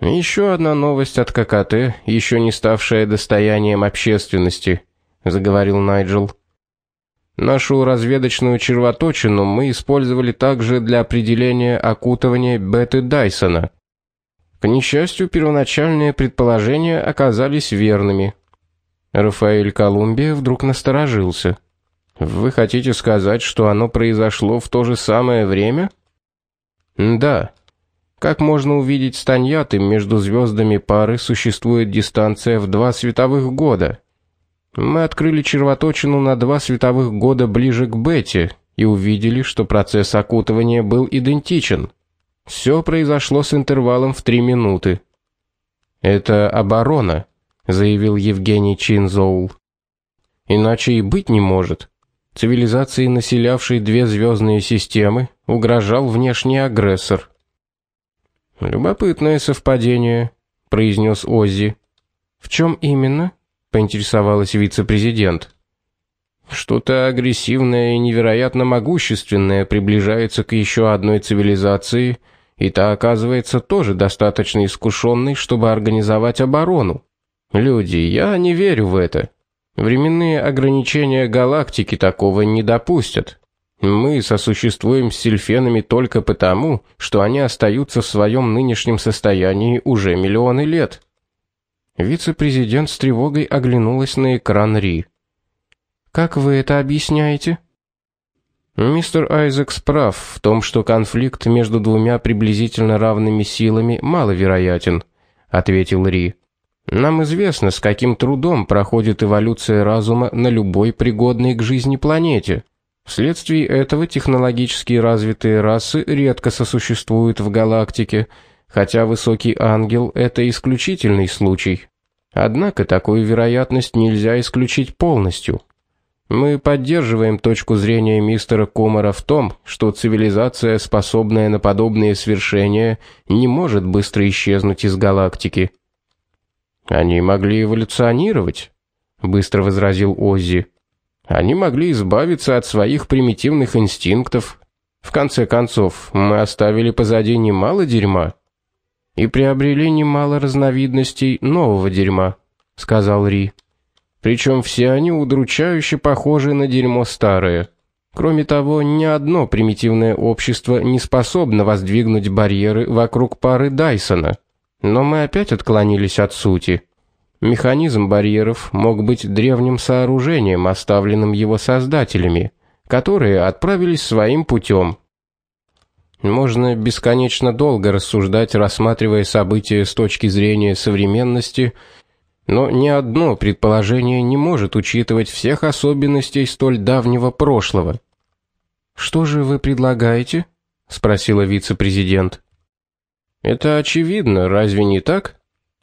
Еще одна новость от ККТ, еще не ставшая достоянием общественности, заговорил Найджел. Нашу разведочную червоточину мы использовали также для определения окутывания беты Дайсона. К несчастью, первоначальные предположения оказались верными. Рафаэль Колумбия вдруг насторожился. Вы хотите сказать, что оно произошло в то же самое время? Да. Как можно увидеть станьяты, между звездами пары существует дистанция в два световых года. Мы открыли червоточину на два световых года ближе к бете и увидели, что процесс окутывания был идентичен. Все произошло с интервалом в три минуты. Это оборона, заявил Евгений Чинзоул. Иначе и быть не может. Цивилизации, населявшей две звездные системы, угрожал внешний агрессор. Любопытное совпадение, произнес Оззи. В чем именно? поинтересовалась вице-президент. Что-то агрессивное и невероятно могущественное приближается к еще одной цивилизации, и та оказывается тоже достаточно искушенной, чтобы организовать оборону. Люди, я не верю в это. Временные ограничения галактики такого не допустят. Мы сосуществуем с сильфенами только потому, что они остаются в своем нынешнем состоянии уже миллионы лет. Вице-президент с тревогой оглянулась на экран Ри. Как вы это объясняете? Мистер Айзекс прав в том, что конфликт между двумя приблизительно равными силами маловероятен, ответил Ри. Нам известно, с каким трудом проходит эволюция разума на любой пригодной к жизни планете. Вследствие этого технологически развитые расы редко сосуществуют в галактике, хотя высокий ангел это исключительный случай. Однако такую вероятность нельзя исключить полностью. Мы поддерживаем точку зрения мистера Комара в том, что цивилизация, способная на подобные свершения, не может быстро исчезнуть из галактики. Они могли эволюционировать, быстро возразил Оззи. Они могли избавиться от своих примитивных инстинктов. В конце концов, мы оставили позади немало дерьма и приобрели немало разновидностей нового дерьма, сказал Ри. Причем все они удручающе похожи на дерьмо старое. Кроме того, ни одно примитивное общество не способно воздвигнуть барьеры вокруг пары Дайсона. Но мы опять отклонились от сути. Механизм барьеров мог быть древним сооружением, оставленным его создателями, которые отправились своим путем. Можно бесконечно долго рассуждать, рассматривая события с точки зрения современности, но ни одно предположение не может учитывать всех особенностей столь давнего прошлого. Что же вы предлагаете? спросила вице-президент. Это очевидно, разве не так?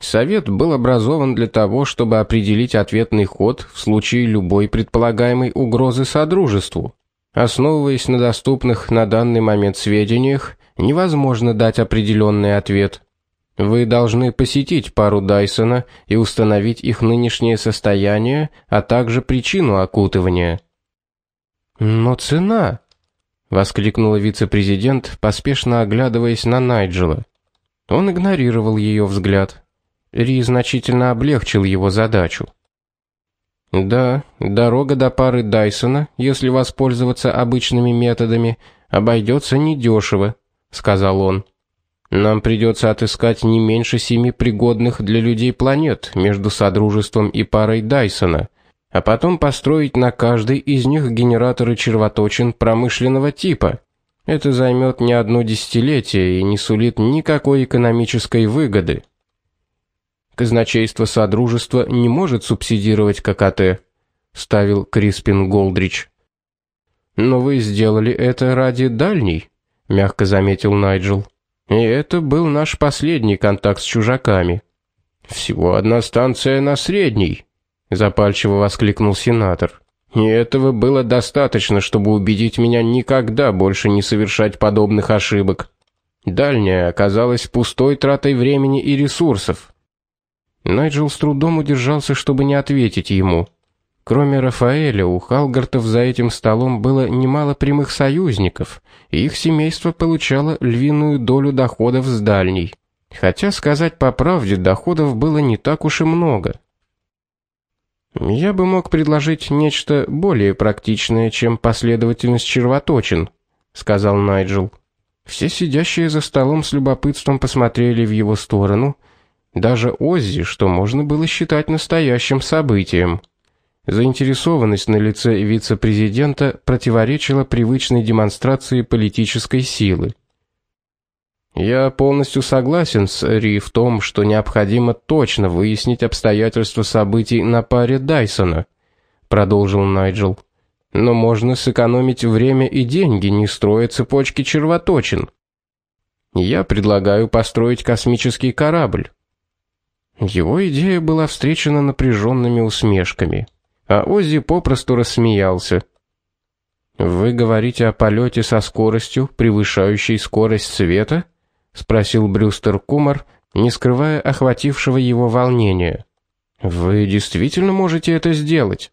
Совет был образован для того, чтобы определить ответный ход в случае любой предполагаемой угрозы содружеству. Основываясь на доступных на данный момент сведениях, невозможно дать определенный ответ. Вы должны посетить пару Дайсона и установить их нынешнее состояние, а также причину окутывания. Но цена, воскликнула вице-президент, поспешно оглядываясь на Найджела. Он игнорировал ее взгляд. Ри значительно облегчил его задачу. Да, дорога до пары Дайсона, если воспользоваться обычными методами, обойдется недешево, сказал он. Нам придется отыскать не меньше семи пригодных для людей планет между содружеством и парой Дайсона, а потом построить на каждой из них генераторы червоточин промышленного типа. Это займет не одно десятилетие и не сулит никакой экономической выгоды. Казначейство Содружества не может субсидировать ККТ, ставил Криспин Голдрич. Но вы сделали это ради дальней, мягко заметил Найджел. И это был наш последний контакт с чужаками. Всего одна станция на средней, запальчиво воскликнул сенатор. И этого было достаточно, чтобы убедить меня никогда больше не совершать подобных ошибок. Дальняя оказалась пустой тратой времени и ресурсов. Найджел с трудом удержался, чтобы не ответить ему. Кроме Рафаэля, у Халгартов за этим столом было немало прямых союзников, и их семейство получало львиную долю доходов с дальней. Хотя сказать по правде, доходов было не так уж и много. Я бы мог предложить нечто более практичное, чем последовательность червоточин, сказал Найджел. Все сидящие за столом с любопытством посмотрели в его сторону, даже Оззи, что можно было считать настоящим событием. Заинтересованность на лице вице-президента противоречила привычной демонстрации политической силы. Я полностью согласен с Ри в том, что необходимо точно выяснить обстоятельства событий на паре Дайсона, продолжил Найджел. Но можно сэкономить время и деньги, не строя цепочки червоточин. Я предлагаю построить космический корабль. Его идея была встречена напряженными усмешками, а Оззи попросту рассмеялся. Вы говорите о полете со скоростью, превышающей скорость света? спросил Брюстер Кумар, не скрывая охватившего его волнения. Вы действительно можете это сделать?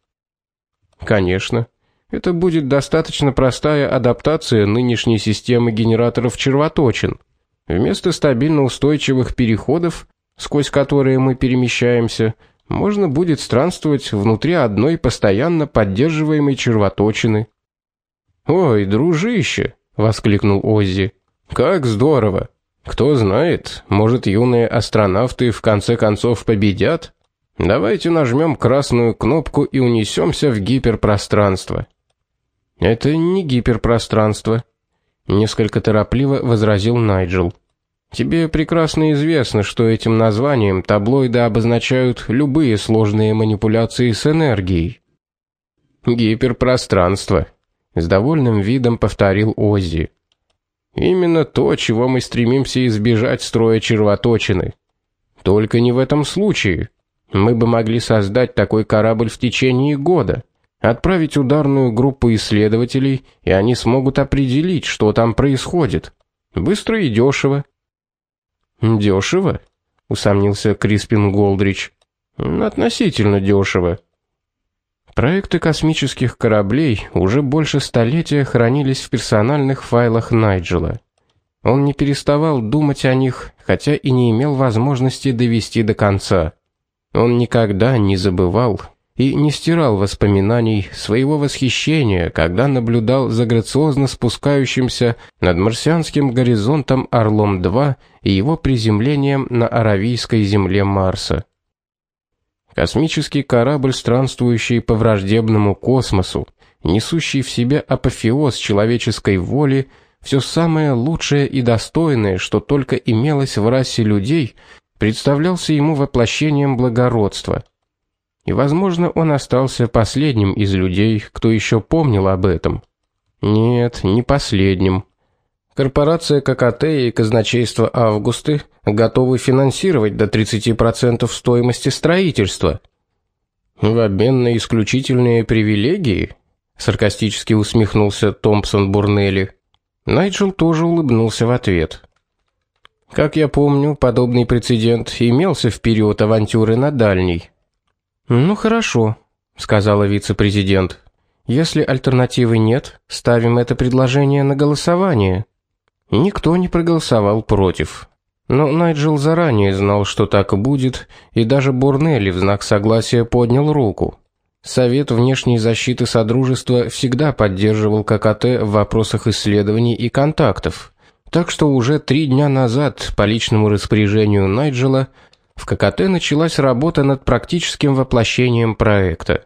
Конечно. Это будет достаточно простая адаптация нынешней системы генераторов червоточин. Вместо стабильно устойчивых переходов, сквозь которые мы перемещаемся, можно будет странствовать внутри одной постоянно поддерживаемой червоточины. Ой, дружище, воскликнул Оззи. Как здорово. Кто знает, может, юные астронавты в конце концов победят. Давайте нажмем красную кнопку и унесемся в гиперпространство. Это не гиперпространство, несколько торопливо возразил Найджел. Тебе прекрасно известно, что этим названием таблоиды обозначают любые сложные манипуляции с энергией. Гиперпространство, с довольным видом повторил Оззи. Именно то, чего мы стремимся избежать строя червоточины. Только не в этом случае. Мы бы могли создать такой корабль в течение года, отправить ударную группу исследователей, и они смогут определить, что там происходит. Быстро и дешево. Дешево? усомнился Криспин Голдрич. Относительно дешево. Проекты космических кораблей уже больше столетия хранились в персональных файлах Найджела. Он не переставал думать о них, хотя и не имел возможности довести до конца. Он никогда не забывал и не стирал воспоминаний своего восхищения, когда наблюдал за грациозно спускающимся над марсианским горизонтом Орлом-2 и его приземлением на аравийской земле Марса. Космический корабль, странствующий по враждебному космосу, несущий в себе апофеоз человеческой воли, все самое лучшее и достойное, что только имелось в расе людей, представлялся ему воплощением благородства. И, возможно, он остался последним из людей, кто еще помнил об этом. Нет, не последним. Корпорация ККТ и казначейство Августы готовы финансировать до 30% стоимости строительства. В обмен на исключительные привилегии, саркастически усмехнулся Томпсон Бурнелли. Найджел тоже улыбнулся в ответ. Как я помню, подобный прецедент имелся в период авантюры на Дальней. Ну хорошо, сказала вице-президент. Если альтернативы нет, ставим это предложение на голосование. Никто не проголосовал против. Но Найджел заранее знал, что так будет, и даже Бурнелли в знак согласия поднял руку. Совет внешней защиты содружества всегда поддерживал ККТ в вопросах исследований и контактов. Так что уже три дня назад по личному распоряжению Найджела в ККТ началась работа над практическим воплощением проекта.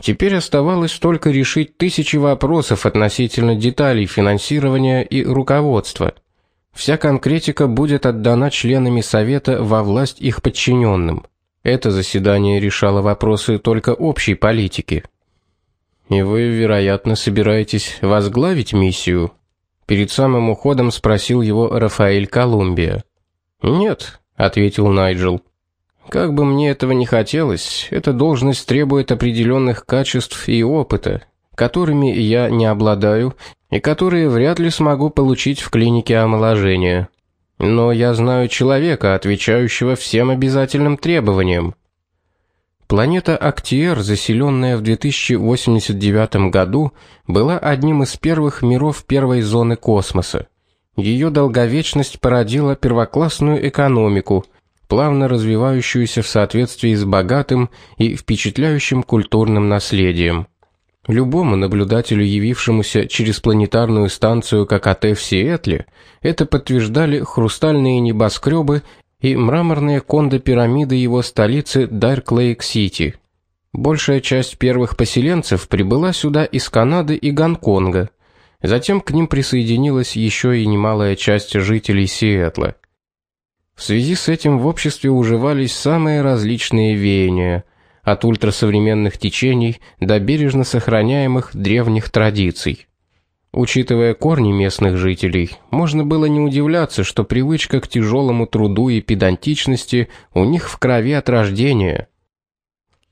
Теперь оставалось только решить тысячи вопросов относительно деталей финансирования и руководства. Вся конкретика будет отдана членами совета во власть их подчиненным. Это заседание решало вопросы только общей политики. И вы, вероятно, собираетесь возглавить миссию? Перед самым уходом спросил его Рафаэль Колумбия. Нет, ответил Найджел. Как бы мне этого не хотелось, эта должность требует определенных качеств и опыта, которыми я не обладаю и которые вряд ли смогу получить в клинике омоложения. Но я знаю человека, отвечающего всем обязательным требованиям. Планета Актиер, заселенная в 2089 году, была одним из первых миров первой зоны космоса. Ее долговечность породила первоклассную экономику, плавно развивающуюся в соответствии с богатым и впечатляющим культурным наследием. Любому наблюдателю, явившемуся через планетарную станцию ККТ в Сиэтле, это подтверждали хрустальные небоскребы и мраморные кондо-пирамиды его столицы Дарк-Лейк-Сити. Большая часть первых поселенцев прибыла сюда из Канады и Гонконга. Затем к ним присоединилась еще и немалая часть жителей Сиэтла. В связи с этим в обществе уживались самые различные веяния, от ультрасовременных течений до бережно сохраняемых древних традиций. Учитывая корни местных жителей, можно было не удивляться, что привычка к тяжелому труду и педантичности у них в крови от рождения.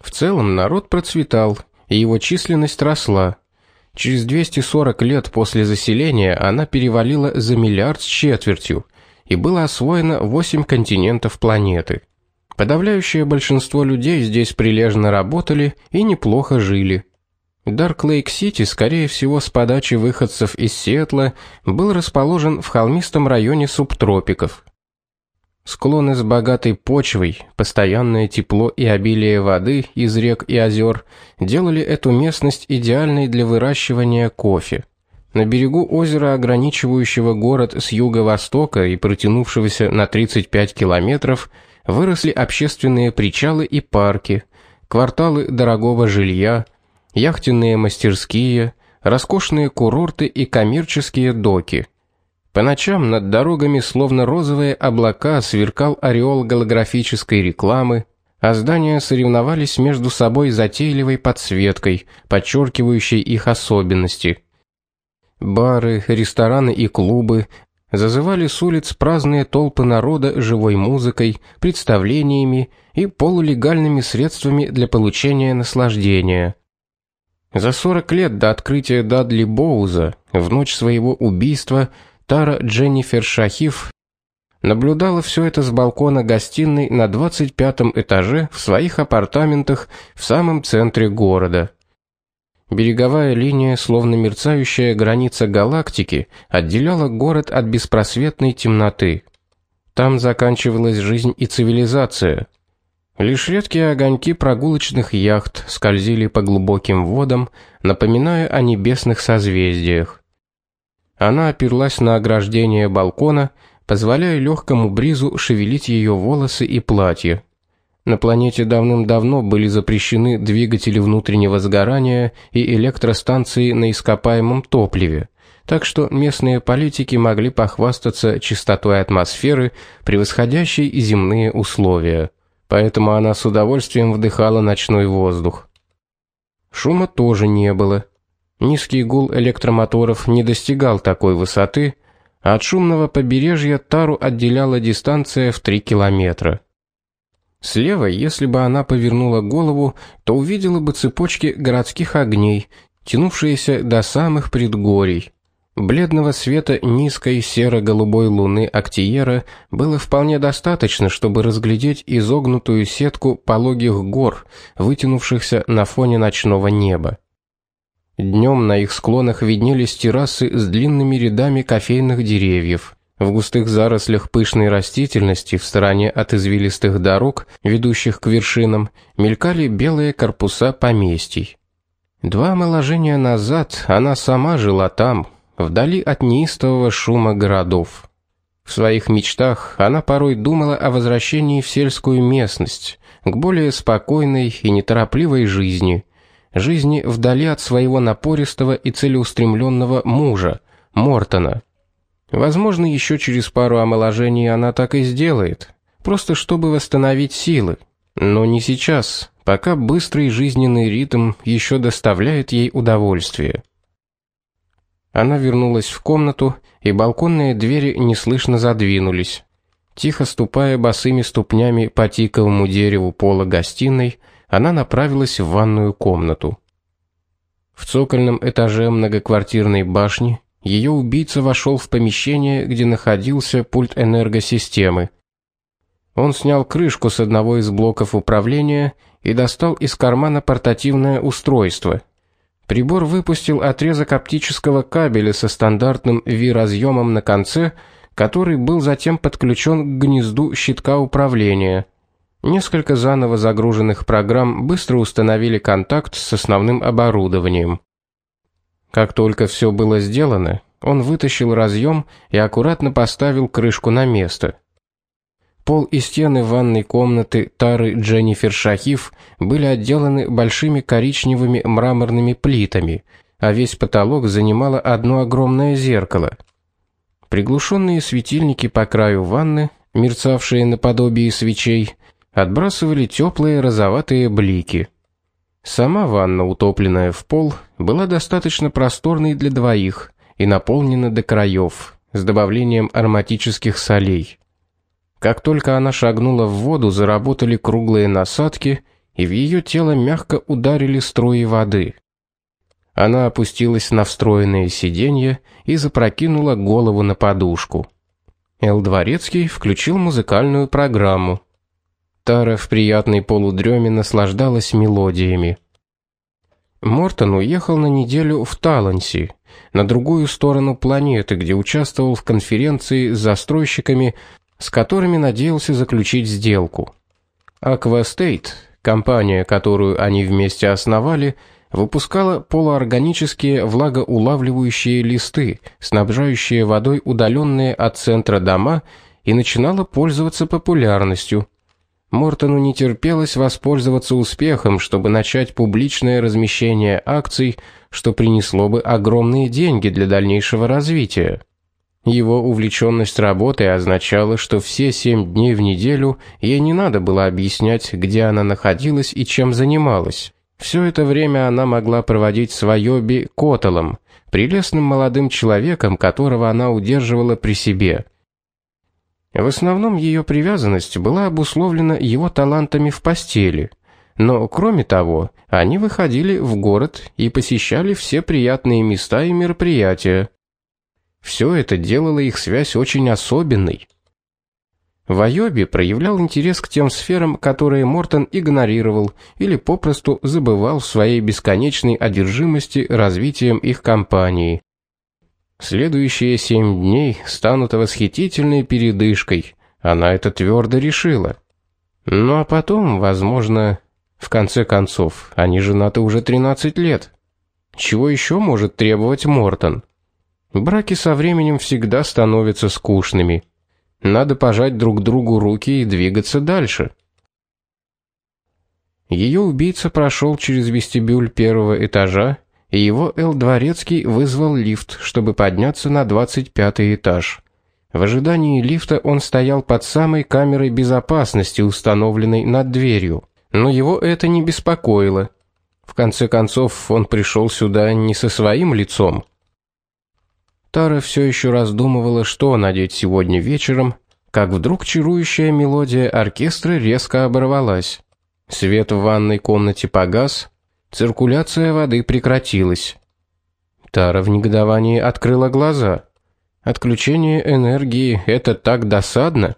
В целом народ процветал, и его численность росла. Через 240 лет после заселения она перевалила за миллиард с четвертью, и было освоено 8 континентов планеты. Подавляющее большинство людей здесь прилежно работали и неплохо жили. Дарк-Лейк-Сити, скорее всего, с подачи выходцев из Сиэтла, был расположен в холмистом районе субтропиков. Склоны с богатой почвой, постоянное тепло и обилие воды из рек и озер делали эту местность идеальной для выращивания кофе. На берегу озера, ограничивающего город с юго-востока и протянувшегося на 35 километров, выросли общественные причалы и парки, кварталы дорогого жилья, яхтенные мастерские, роскошные курорты и коммерческие доки. По ночам над дорогами словно розовые облака сверкал ореол голографической рекламы, а здания соревновались между собой затейливой подсветкой, подчеркивающей их особенности – Бары, рестораны и клубы зазывали с улиц праздные толпы народа живой музыкой, представлениями и полулегальными средствами для получения наслаждения. За 40 лет до открытия Дадли Боуза, в ночь своего убийства, Тара Дженнифер Шахиф наблюдала все это с балкона гостиной на 25 этаже в своих апартаментах в самом центре города. Береговая линия, словно мерцающая граница галактики, отделяла город от беспросветной темноты. Там заканчивалась жизнь и цивилизация. Лишь редкие огоньки прогулочных яхт скользили по глубоким водам, напоминая о небесных созвездиях. Она оперлась на ограждение балкона, позволяя легкому бризу шевелить ее волосы и платье. На планете давным-давно были запрещены двигатели внутреннего сгорания и электростанции на ископаемом топливе. Так что местные политики могли похвастаться чистотой атмосферы, превосходящей земные условия. Поэтому она с удовольствием вдыхала ночной воздух. Шума тоже не было. Низкий гул электромоторов не достигал такой высоты, а от шумного побережья Тару отделяла дистанция в 3 километра. Слева, если бы она повернула голову, то увидела бы цепочки городских огней, тянувшиеся до самых предгорий. Бледного света низкой серо-голубой луны Актиера было вполне достаточно, чтобы разглядеть изогнутую сетку пологих гор, вытянувшихся на фоне ночного неба. Днем на их склонах виднелись террасы с длинными рядами кофейных деревьев. В густых зарослях пышной растительности в стороне от извилистых дорог, ведущих к вершинам, мелькали белые корпуса поместий. Два омоложения назад она сама жила там, вдали от неистового шума городов. В своих мечтах она порой думала о возвращении в сельскую местность, к более спокойной и неторопливой жизни, жизни вдали от своего напористого и целеустремленного мужа, Мортона. Возможно, еще через пару омоложений она так и сделает, просто чтобы восстановить силы. Но не сейчас, пока быстрый жизненный ритм еще доставляет ей удовольствие. Она вернулась в комнату, и балконные двери неслышно задвинулись. Тихо ступая босыми ступнями по тиковому дереву пола гостиной, она направилась в ванную комнату. В цокольном этаже многоквартирной башни ее убийца вошел в помещение, где находился пульт энергосистемы. Он снял крышку с одного из блоков управления и достал из кармана портативное устройство. Прибор выпустил отрезок оптического кабеля со стандартным V-разъемом на конце, который был затем подключен к гнезду щитка управления. Несколько заново загруженных программ быстро установили контакт с основным оборудованием. Как только все было сделано, он вытащил разъем и аккуратно поставил крышку на место. Пол и стены ванной комнаты Тары Дженнифер Шахиф были отделаны большими коричневыми мраморными плитами, а весь потолок занимало одно огромное зеркало. Приглушенные светильники по краю ванны, мерцавшие наподобие свечей, отбрасывали теплые розоватые блики. Сама ванна, утопленная в пол, была достаточно просторной для двоих и наполнена до краев, с добавлением ароматических солей. Как только она шагнула в воду, заработали круглые насадки, и в ее тело мягко ударили струи воды. Она опустилась на встроенное сиденье и запрокинула голову на подушку. Эл Дворецкий включил музыкальную программу. Тара в приятной полудреме наслаждалась мелодиями. Мортон уехал на неделю в Таланси, на другую сторону планеты, где участвовал в конференции с застройщиками с которыми надеялся заключить сделку. State, компания, которую они вместе основали, выпускала полуорганические влагоулавливающие листы, снабжающие водой удаленные от центра дома, и начинала пользоваться популярностью. Мортону не терпелось воспользоваться успехом, чтобы начать публичное размещение акций, что принесло бы огромные деньги для дальнейшего развития. Его увлеченность работой означала, что все семь дней в неделю ей не надо было объяснять, где она находилась и чем занималась. Все это время она могла проводить с Вайоби Котелом, прелестным молодым человеком, которого она удерживала при себе. В основном ее привязанность была обусловлена его талантами в постели. Но кроме того, они выходили в город и посещали все приятные места и мероприятия. Все это делало их связь очень особенной. Вайоби проявлял интерес к тем сферам, которые Мортон игнорировал или попросту забывал в своей бесконечной одержимости развитием их компании. Следующие семь дней станут восхитительной передышкой. Она это твердо решила. Ну а потом, возможно, в конце концов, они женаты уже 13 лет. Чего еще может требовать Мортон? Браки со временем всегда становятся скучными. Надо пожать друг другу руки и двигаться дальше. Ее убийца прошел через вестибюль первого этажа, и его Эл Дворецкий вызвал лифт, чтобы подняться на 25 этаж. В ожидании лифта он стоял под самой камерой безопасности, установленной над дверью, но его это не беспокоило. В конце концов, он пришел сюда не со своим лицом. Тара все еще раздумывала, что надеть сегодня вечером, как вдруг чарующая мелодия оркестра резко оборвалась. Свет в ванной комнате погас, циркуляция воды прекратилась. Тара в негодовании открыла глаза. Отключение энергии это так досадно.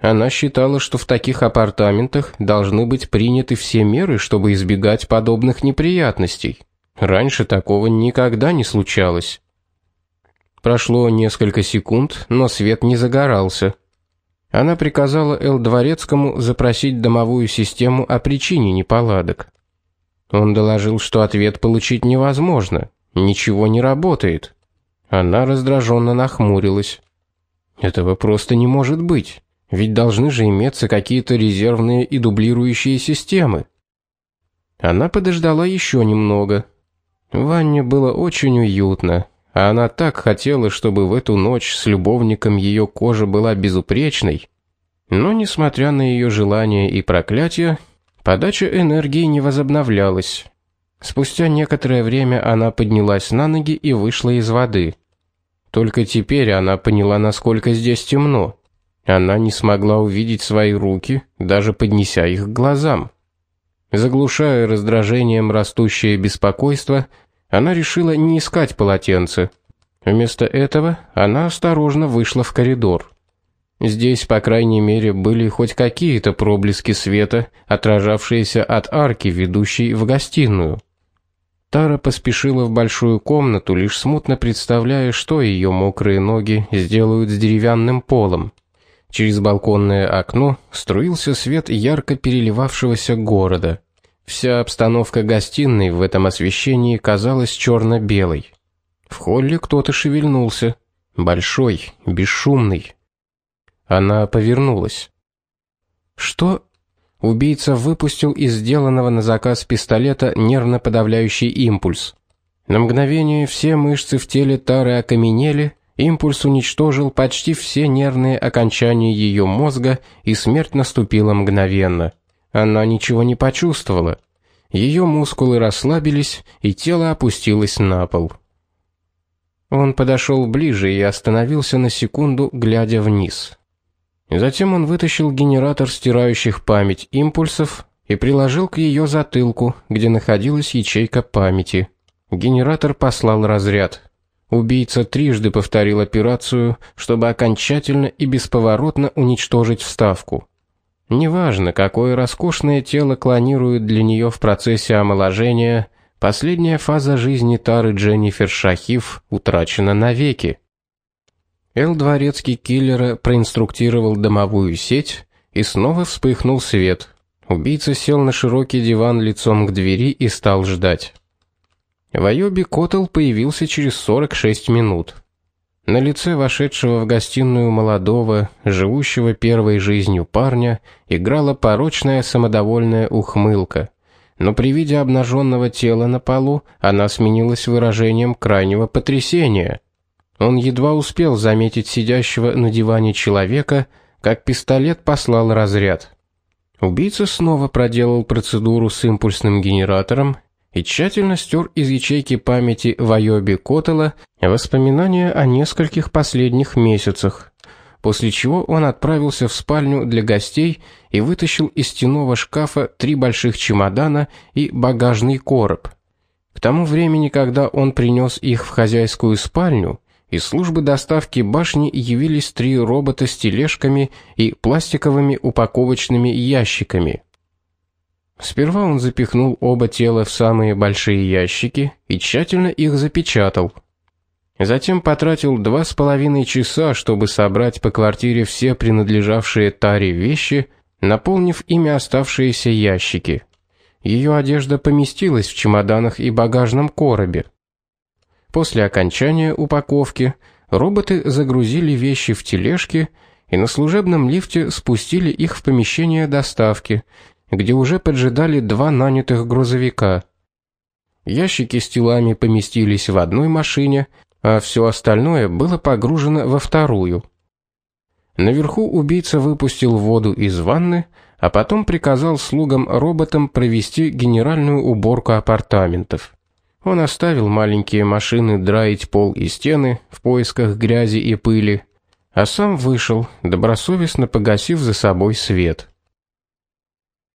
Она считала, что в таких апартаментах должны быть приняты все меры, чтобы избегать подобных неприятностей. Раньше такого никогда не случалось. Прошло несколько секунд, но свет не загорался. Она приказала Эл Дворецкому запросить домовую систему о причине неполадок. Он доложил, что ответ получить невозможно, ничего не работает. Она раздраженно нахмурилась. Этого просто не может быть, ведь должны же иметься какие-то резервные и дублирующие системы. Она подождала еще немного. Ванне было очень уютно, а она так хотела, чтобы в эту ночь с любовником ее кожа была безупречной. Но несмотря на ее желания и проклятия, подача энергии не возобновлялась. Спустя некоторое время она поднялась на ноги и вышла из воды. Только теперь она поняла, насколько здесь темно. Она не смогла увидеть свои руки, даже поднеся их к глазам. Заглушая раздражением растущее беспокойство, она решила не искать полотенце. Вместо этого она осторожно вышла в коридор. Здесь, по крайней мере, были хоть какие-то проблески света, отражавшиеся от арки, ведущей в гостиную. Тара поспешила в большую комнату, лишь смутно представляя, что ее мокрые ноги сделают с деревянным полом. Через балконное окно струился свет ярко переливавшегося города. Вся обстановка гостиной в этом освещении казалась черно белой В холле кто-то шевельнулся, большой, бесшумный. Она повернулась. Что? Убийца выпустил из сделанного на заказ пистолета нервно-подавляющий импульс. На мгновение все мышцы в теле Тары окаменели, импульс уничтожил почти все нервные окончания ее мозга, и смерть наступила мгновенно. Она ничего не почувствовала. Ее мускулы расслабились, и тело опустилось на пол. Он подошел ближе и остановился на секунду, глядя вниз. Затем он вытащил генератор стирающих память импульсов и приложил к ее затылку, где находилась ячейка памяти. Генератор послал разряд. Убийца трижды повторил операцию, чтобы окончательно и бесповоротно уничтожить вставку. Неважно, какое роскошное тело клонируют для нее в процессе омоложения, последняя фаза жизни Тары Дженнифер Шахиф утрачена навеки. Эл Дворецкий киллера проинструктировал домовую сеть, и снова вспыхнул свет. Убийца сел на широкий диван лицом к двери и стал ждать. Вайоби Котел появился через 46 минут. На лице вошедшего в гостиную молодого, живущего первой жизнью парня, играла порочная самодовольная ухмылка. Но при виде обнаженного тела на полу она сменилась выражением крайнего потрясения. Он едва успел заметить сидящего на диване человека, как пистолет послал разряд. Убийца снова проделал процедуру с импульсным генератором и тщательно стер из ячейки памяти Вайоби Котела воспоминания о нескольких последних месяцах. После чего он отправился в спальню для гостей и вытащил из стенного шкафа три больших чемодана и багажный короб. К тому времени, когда он принес их в хозяйскую спальню, из службы доставки башни явились три робота с тележками и пластиковыми упаковочными ящиками. Сперва он запихнул оба тела в самые большие ящики и тщательно их запечатал. Затем потратил два с половиной часа, чтобы собрать по квартире все принадлежавшие Таре вещи, наполнив ими оставшиеся ящики. Ее одежда поместилась в чемоданах и багажном коробе. После окончания упаковки роботы загрузили вещи в тележки и на служебном лифте спустили их в помещение доставки, где уже поджидали два нанятых грузовика. Ящики с телами поместились в одной машине, а все остальное было погружено во вторую. Наверху убийца выпустил воду из ванны, а потом приказал слугам-роботам провести генеральную уборку апартаментов. Он оставил маленькие машины драить пол и стены в поисках грязи и пыли, а сам вышел, добросовестно погасив за собой свет.